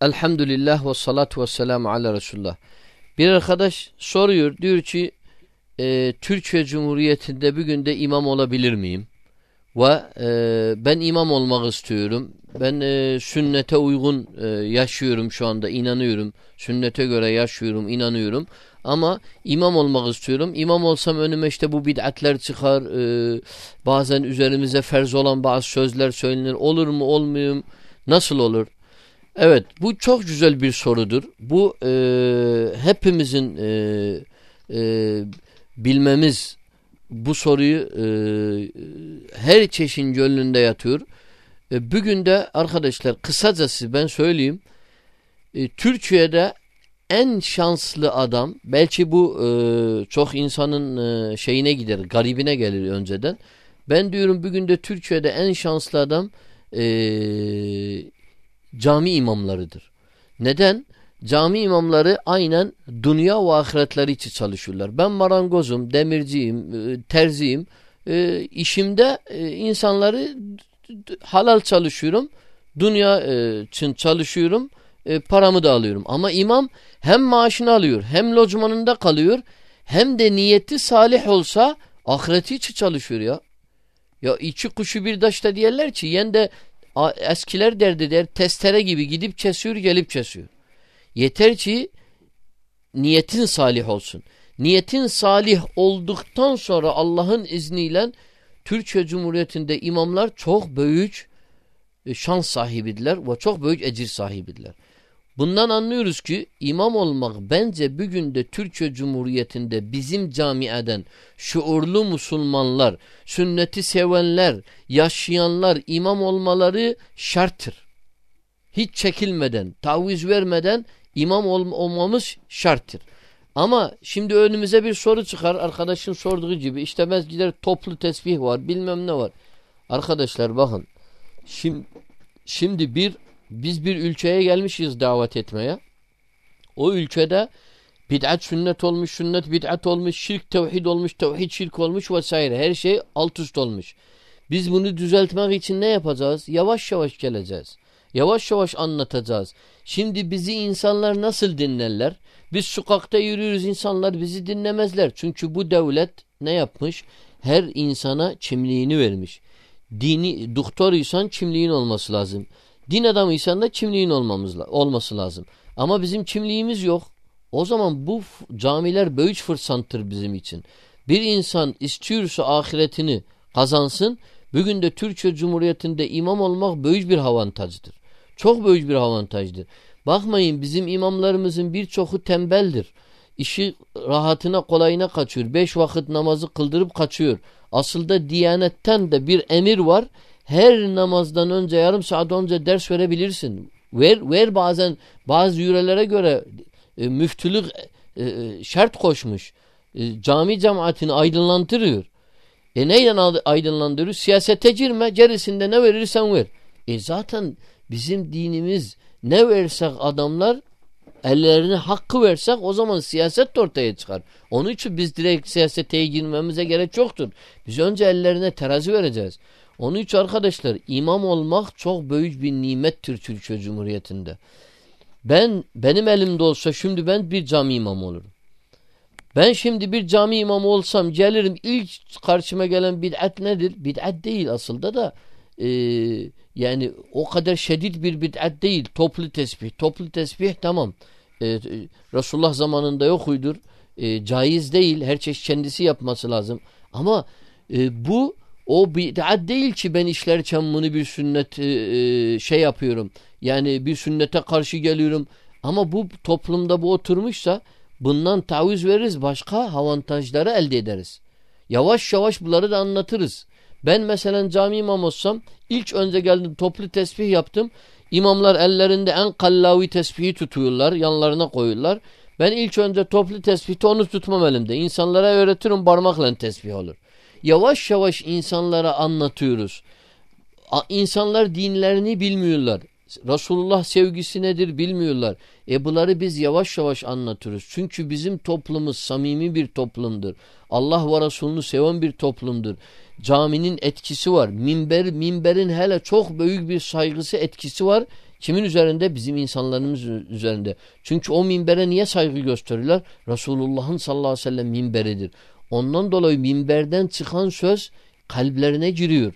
Elhamdülillah ve salatu ve selamu ala Resulullah. Bir arkadaş soruyor diyor ki e, Türkiye Cumhuriyeti'nde bir günde imam olabilir miyim? Ve e, ben imam olmak istiyorum. Ben e, sünnete uygun e, yaşıyorum şu anda inanıyorum. Sünnete göre yaşıyorum inanıyorum. Ama imam olmak istiyorum. İmam olsam önüme işte bu bid'atler çıkar. E, bazen üzerimize ferz olan bazı sözler söylenir. Olur mu olmuyor mu? Nasıl olur? Evet bu çok güzel bir sorudur. Bu e, hepimizin e, e, bilmemiz bu soruyu e, her çeşin gönlünde yatıyor. E, bugün de arkadaşlar kısacası ben söyleyeyim. E, Türkiye'de en şanslı adam belki bu e, çok insanın e, şeyine gider garibine gelir önceden. Ben diyorum bugün de Türkiye'de en şanslı adam e, cami imamlarıdır. Neden? Cami imamları aynen dünya ve ahiretleri için çalışıyorlar. Ben marangozum, demirciyim, e, terziyim. E, işimde e, insanları halal çalışıyorum. Dünya için çalışıyorum. Paramı da alıyorum. Ama imam hem maaşını alıyor, hem locmanında kalıyor, hem de niyeti salih olsa ahireti için çalışıyor ya. Ya iki kuşu bir taşta diyorlar ki yen de eskiler derdi der testere gibi gidip kesiyor gelip kesiyor. Yeter ki niyetin salih olsun. Niyetin salih olduktan sonra Allah'ın izniyle Türkiye Cumhuriyeti'nde imamlar çok büyük e, şans sahibidiler ve çok büyük ecir sahibidiler. Bundan anlıyoruz ki imam olmak bence bugün de Türkiye Cumhuriyeti'nde bizim camiaden şuurlu Müslümanlar, sünneti sevenler, yaşayanlar imam olmaları şarttır. Hiç çekilmeden, taviz vermeden imam ol olmamız şarttır. Ama şimdi önümüze bir soru çıkar arkadaşın sorduğu gibi işte ben gider toplu tesbih var bilmem ne var. Arkadaşlar bakın şimdi, şimdi bir biz bir ülkeye gelmişiz davet etmeye. O ülkede bid'at sünnet olmuş, sünnet bid'at olmuş, şirk tevhid olmuş, tevhid şirk olmuş vesaire. Her şey alt üst olmuş. Biz bunu düzeltmek için ne yapacağız? Yavaş yavaş geleceğiz. Yavaş yavaş anlatacağız. Şimdi bizi insanlar nasıl dinlerler? Biz sokakta yürüyoruz insanlar bizi dinlemezler. Çünkü bu devlet ne yapmış? Her insana kimliğini vermiş. Dini doktoruysan kimliğin olması lazım. Din adamıysan da kimliğin olmamız, olması lazım. Ama bizim kimliğimiz yok. O zaman bu camiler büyük fırsattır bizim için. Bir insan istiyorsa ahiretini kazansın. Bugün de Türkiye Cumhuriyeti'nde imam olmak büyük bir avantajdır. Çok büyük bir avantajdır. Bakmayın bizim imamlarımızın birçoku tembeldir. İşi rahatına kolayına kaçıyor. Beş vakit namazı kıldırıp kaçıyor. Aslında Diyanetten de bir emir var her namazdan önce yarım saat önce ders verebilirsin. Ver, ver bazen bazı yürelere göre e, müftülük e, e, şart koşmuş. E, cami cemaatini aydınlandırıyor. E neyden aydınlandırıyor? Siyasete girme, gerisinde ne verirsen ver. E zaten bizim dinimiz ne versek adamlar ellerine hakkı versek o zaman siyaset de ortaya çıkar. Onun için biz direkt siyasete girmemize gerek yoktur. Biz önce ellerine terazi vereceğiz. Onun için arkadaşlar imam olmak çok büyük bir nimettir Türkiye Cumhuriyeti'nde. Ben benim elimde olsa şimdi ben bir cami imamı olurum. Ben şimdi bir cami imamı olsam gelirim ilk karşıma gelen bid'at nedir? Bid'at değil aslında da e, yani o kadar şiddet bir bid'at değil. Toplu tesbih. Toplu tesbih tamam. E, e, Resulullah zamanında yok uydur. E, caiz değil. Her çeşit kendisi yapması lazım. Ama e, bu o bid'at değil ki ben işlerken bunu bir sünnet e, e, şey yapıyorum. Yani bir sünnete karşı geliyorum. Ama bu toplumda bu oturmuşsa bundan taviz veririz. Başka avantajları elde ederiz. Yavaş yavaş bunları da anlatırız. Ben mesela cami imam olsam ilk önce geldim toplu tesbih yaptım. İmamlar ellerinde en kallavi tesbihi tutuyorlar. Yanlarına koyuyorlar. Ben ilk önce toplu tesbihte onu tutmam elimde. İnsanlara öğretirim parmakla tesbih olur yavaş yavaş insanlara anlatıyoruz. İnsanlar dinlerini bilmiyorlar. Resulullah sevgisi nedir bilmiyorlar. E bunları biz yavaş yavaş anlatıyoruz. Çünkü bizim toplumumuz samimi bir toplumdur. Allah ve Resulünü seven bir toplumdur. Caminin etkisi var. Minber, minberin hele çok büyük bir saygısı etkisi var. Kimin üzerinde? Bizim insanlarımız üzerinde. Çünkü o minbere niye saygı gösteriyorlar? Resulullah'ın sallallahu aleyhi ve sellem minberidir. Ondan dolayı minberden çıkan söz kalplerine giriyor.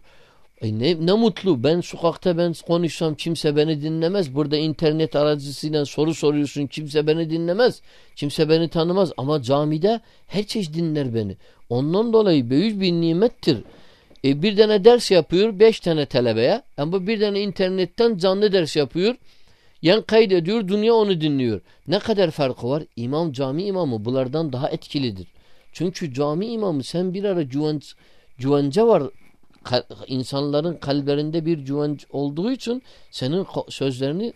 E ne, ne mutlu ben sokakta ben konuşsam kimse beni dinlemez. Burada internet aracısıyla soru soruyorsun kimse beni dinlemez. Kimse beni tanımaz ama camide herkes dinler beni. Ondan dolayı büyük bir nimettir. E bir tane ders yapıyor beş tane talebeye ama bir tane internetten canlı ders yapıyor. Yan kaydediyor dünya onu dinliyor. Ne kadar farkı var? İmam cami imamı bunlardan daha etkilidir. Çünkü cami imamı sen bir ara güvenç, güvence var insanların kalplerinde bir güvenç olduğu için senin sözlerini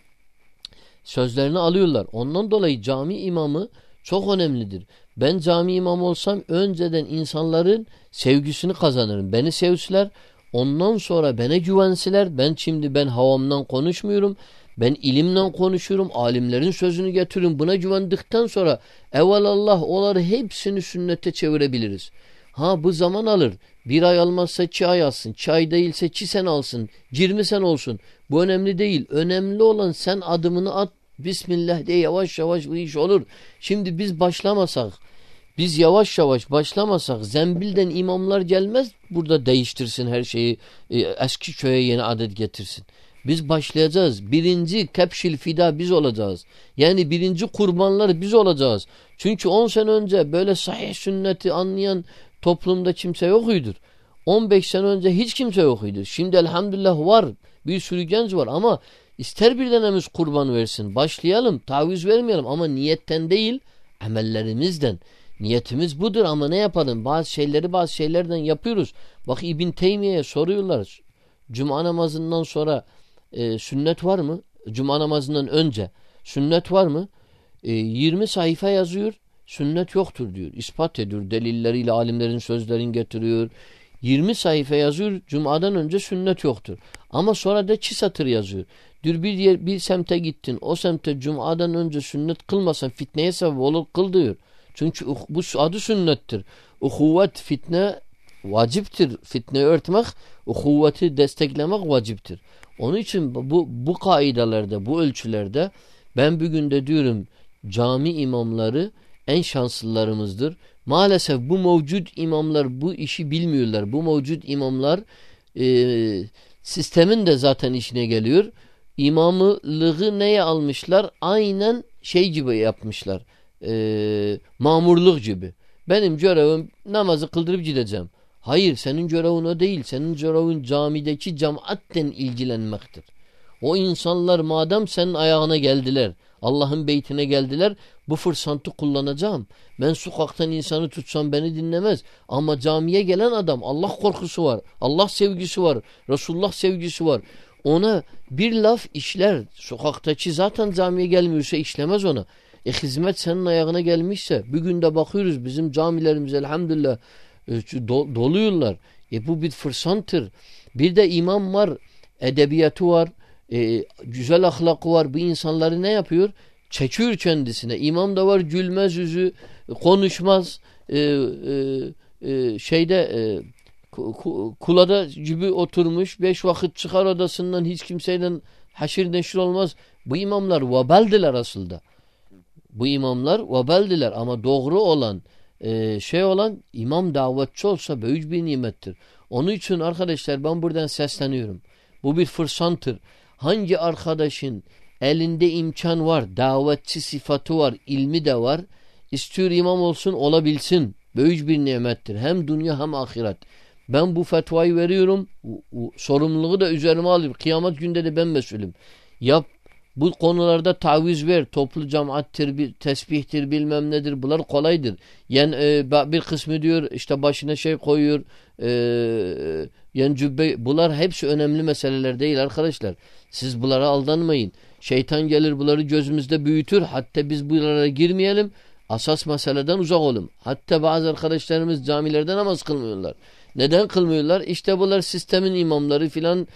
sözlerini alıyorlar. Ondan dolayı cami imamı çok önemlidir. Ben cami imamı olsam önceden insanların sevgisini kazanırım. Beni sevsiler ondan sonra bana güvensiler. Ben şimdi ben havamdan konuşmuyorum. Ben ilimle konuşurum. Alimlerin sözünü getiririm. Buna güvendikten sonra evvelallah onları hepsini sünnete çevirebiliriz. Ha bu zaman alır. Bir ay almazsa iki ay alsın. Çay değilse iki sen alsın. Cirmi sen olsun. Bu önemli değil. Önemli olan sen adımını at. Bismillah diye yavaş yavaş bu iş olur. Şimdi biz başlamasak, biz yavaş yavaş başlamasak zembilden imamlar gelmez burada değiştirsin her şeyi. E, eski köye yeni adet getirsin. Biz başlayacağız. Birinci kepşil fida biz olacağız. Yani birinci kurbanlar biz olacağız. Çünkü 10 sene önce böyle sahih sünneti anlayan toplumda kimse yokuydur. 15 sene önce hiç kimse yokuydu. Şimdi elhamdülillah var. Bir sürü genç var ama ister bir denemiz kurban versin. Başlayalım. Taviz vermeyelim ama niyetten değil amellerimizden. Niyetimiz budur ama ne yapalım? Bazı şeyleri bazı şeylerden yapıyoruz. Bak İbn Teymiye'ye soruyorlar. Cuma namazından sonra e, sünnet var mı? Cuma namazından önce sünnet var mı? E, 20 sayfa yazıyor. Sünnet yoktur diyor. İspat ediyor. Delilleriyle alimlerin sözlerini getiriyor. 20 sayfa yazıyor. Cuma'dan önce sünnet yoktur. Ama sonra da çi satır yazıyor. Diyor bir, bir semte gittin. O semte Cuma'dan önce sünnet kılmasan fitneye sebep olur kıl diyor. Çünkü bu adı sünnettir. Uhuvvet fitne vaciptir. Fitneyi örtmek, uhuvveti desteklemek vaciptir. Onun için bu, bu kaidelerde, bu ölçülerde ben bugün de diyorum cami imamları en şanslılarımızdır. Maalesef bu mevcut imamlar bu işi bilmiyorlar. Bu mevcut imamlar e, sistemin de zaten işine geliyor. İmamlığı neye almışlar? Aynen şey gibi yapmışlar. E, mamurluk gibi. Benim görevim namazı kıldırıp gideceğim. Hayır senin görevin o değil. Senin görevin camideki cemaatten ilgilenmektir. O insanlar madem senin ayağına geldiler, Allah'ın beytine geldiler, bu fırsatı kullanacağım. Ben sokaktan insanı tutsam beni dinlemez. Ama camiye gelen adam Allah korkusu var. Allah sevgisi var. Resulullah sevgisi var. Ona bir laf işler. Sokaktaki zaten camiye gelmiyorsa işlemez ona. E hizmet senin ayağına gelmişse bugün de bakıyoruz bizim camilerimiz elhamdülillah e, do, doluyorlar. E bu bir fırsattır. Bir de imam var, edebiyatı var, e, güzel ahlakı var. Bu insanları ne yapıyor? Çekiyor kendisine. İmam da var gülmez yüzü, konuşmaz. E, e, e, şeyde e, kulada gibi oturmuş. Beş vakit çıkar odasından hiç kimseyle haşir neşir olmaz. Bu imamlar vabaldiler aslında. Bu imamlar vabaldiler ama doğru olan e, şey olan imam davetçi olsa büyük bir nimettir. Onun için arkadaşlar ben buradan sesleniyorum. Bu bir fırsattır. Hangi arkadaşın elinde imkan var, davetçi sıfatı var, ilmi de var. İstiyor imam olsun olabilsin. Büyük bir nimettir. Hem dünya hem ahiret. Ben bu fetvayı veriyorum. Sorumluluğu da üzerime alıyorum. Kıyamet günde de ben mesulüm. Yap bu konularda taviz ver. Toplu cemaattir, tesbihtir, bilmem nedir. Bunlar kolaydır. Yani e, bir kısmı diyor işte başına şey koyuyor. E, yani cübbe. Bunlar hepsi önemli meseleler değil arkadaşlar. Siz bunlara aldanmayın. Şeytan gelir bunları gözümüzde büyütür. Hatta biz buralara girmeyelim. Asas meseleden uzak olun. Hatta bazı arkadaşlarımız camilerde namaz kılmıyorlar. Neden kılmıyorlar? İşte bunlar sistemin imamları filan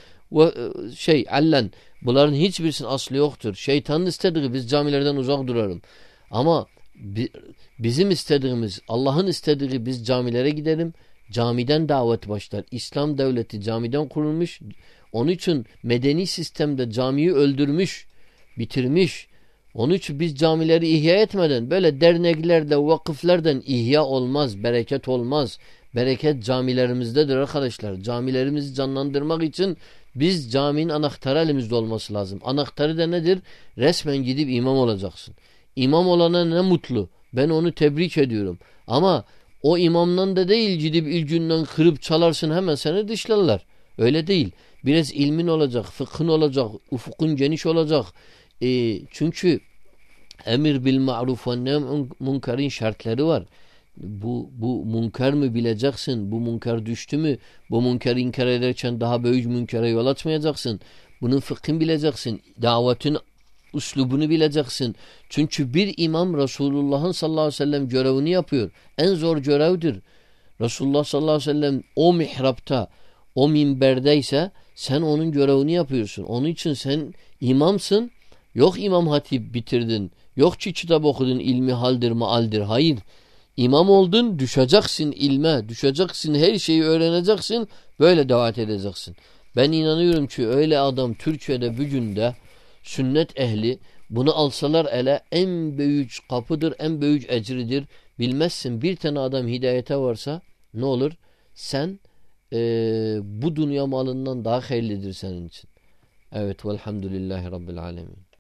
şey allen. Bunların hiçbirisinin aslı yoktur. Şeytanın istediği biz camilerden uzak duralım. Ama bizim istediğimiz, Allah'ın istediği biz camilere gidelim. Camiden davet başlar. İslam devleti camiden kurulmuş. Onun için medeni sistemde camiyi öldürmüş. bitirmiş. Onun için biz camileri ihya etmeden böyle derneklerle, vakıflerden ihya olmaz, bereket olmaz. Bereket camilerimizdedir arkadaşlar. Camilerimizi canlandırmak için biz caminin anahtarı elimizde olması lazım. Anahtarı da nedir? Resmen gidip imam olacaksın. İmam olana ne mutlu. Ben onu tebrik ediyorum. Ama o imamdan da değil gidip ilgünden kırıp çalarsın hemen seni dışlarlar. Öyle değil. Biraz ilmin olacak, fıkhın olacak, ufukun geniş olacak. E, çünkü emir bil ma'ruf ve nehm munkerin şartları var. Bu, bu münker mi bileceksin? Bu münker düştü mü? Bu münker inkar ederken daha büyük münkere yol açmayacaksın. Bunun fıkhını bileceksin. Davetin uslubunu bileceksin. Çünkü bir imam Resulullah'ın sallallahu aleyhi ve sellem görevini yapıyor. En zor görevdir. Resulullah sallallahu aleyhi ve sellem o mihrapta, o minberdeyse sen onun görevini yapıyorsun. Onun için sen imamsın. Yok imam hatip bitirdin. Yok ki kitap okudun ilmi haldir maaldir. Hayır. İmam oldun düşeceksin ilme. Düşeceksin her şeyi öğreneceksin. Böyle davet edeceksin. Ben inanıyorum ki öyle adam Türkiye'de bugün de sünnet ehli bunu alsalar ele en büyük kapıdır, en büyük ecridir. Bilmezsin bir tane adam hidayete varsa ne olur? Sen e, bu dünya malından daha hayırlıdır senin için. Evet velhamdülillahi rabbil alemin.